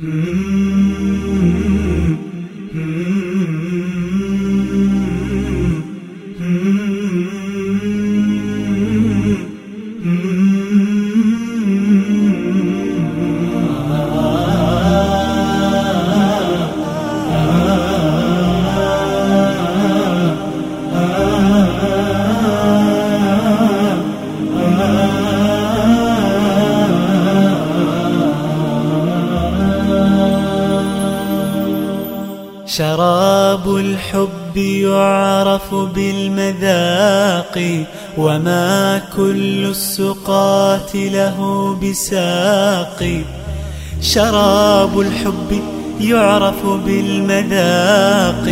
Mm-hmm. شراب الحب يعرف بالمذاق وما كل السقات له بساق. شراب الحب يعرف بالمذاق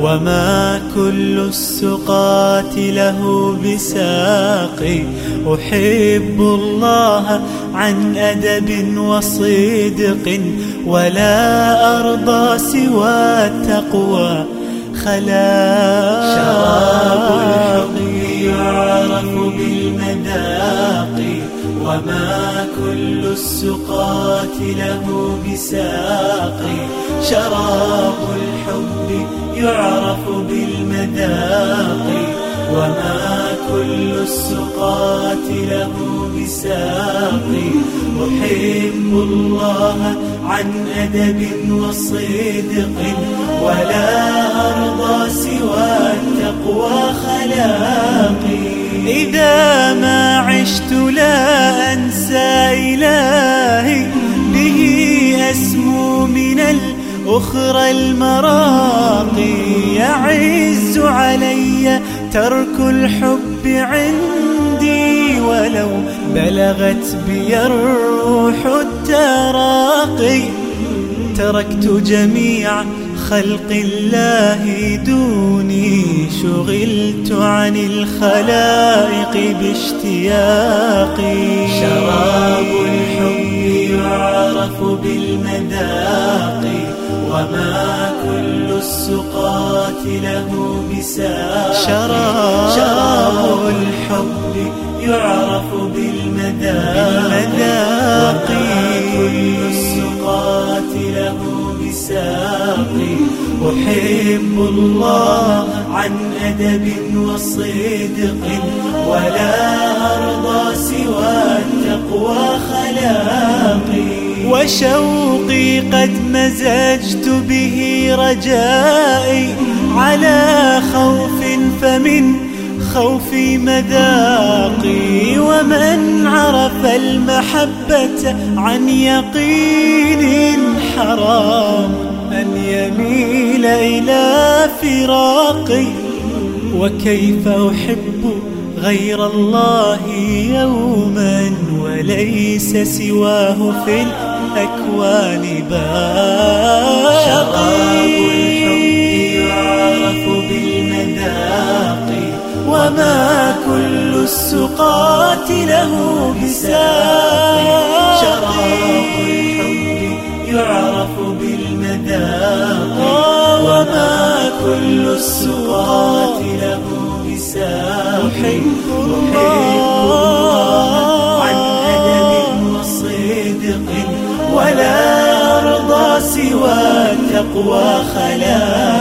وما كل السقات له بساق. أحب الله عن أدب وصدق ولا أرضى سوى التقوى. خلاق وما كل السقات له بساق. شراب الحب يعرف بالمذاق. وما كل السقات له بساق. أحب الله عن أدب وصدق. ولا أرضى سوى التقوى خلاقي. إذا ما عشت إلهي به أسمو من الأخرى المراقي يعز علي ترك الحب عندي ولو بلغت بي الروح التراقي. تركت جميع خلق الله دوني شغلت عن الخلائق باشتياقي. شراب الحب يعرف بالمذاق وما كل السقات له بساق. شراب, شراب الحب يعرف بالمذاق. أحب الله عن أدب وصدق ولا أرضى سوى التقوى خلاقي. وشوقي قد مزجت به رجائي على خوف فمن خوفي مذاقي. ومن عرف المحبة عن يقين حرام. أن يميل إلى فراقي وكيف أحب غير الله يوما وليس سواه في الأكوان باقي. شراب الحب يعرف بالمذاق وما كل السقات له بساق. كل السقات له بساق أحب الله عن أدب وصدق ولا أرضى سوى التقوى خلاق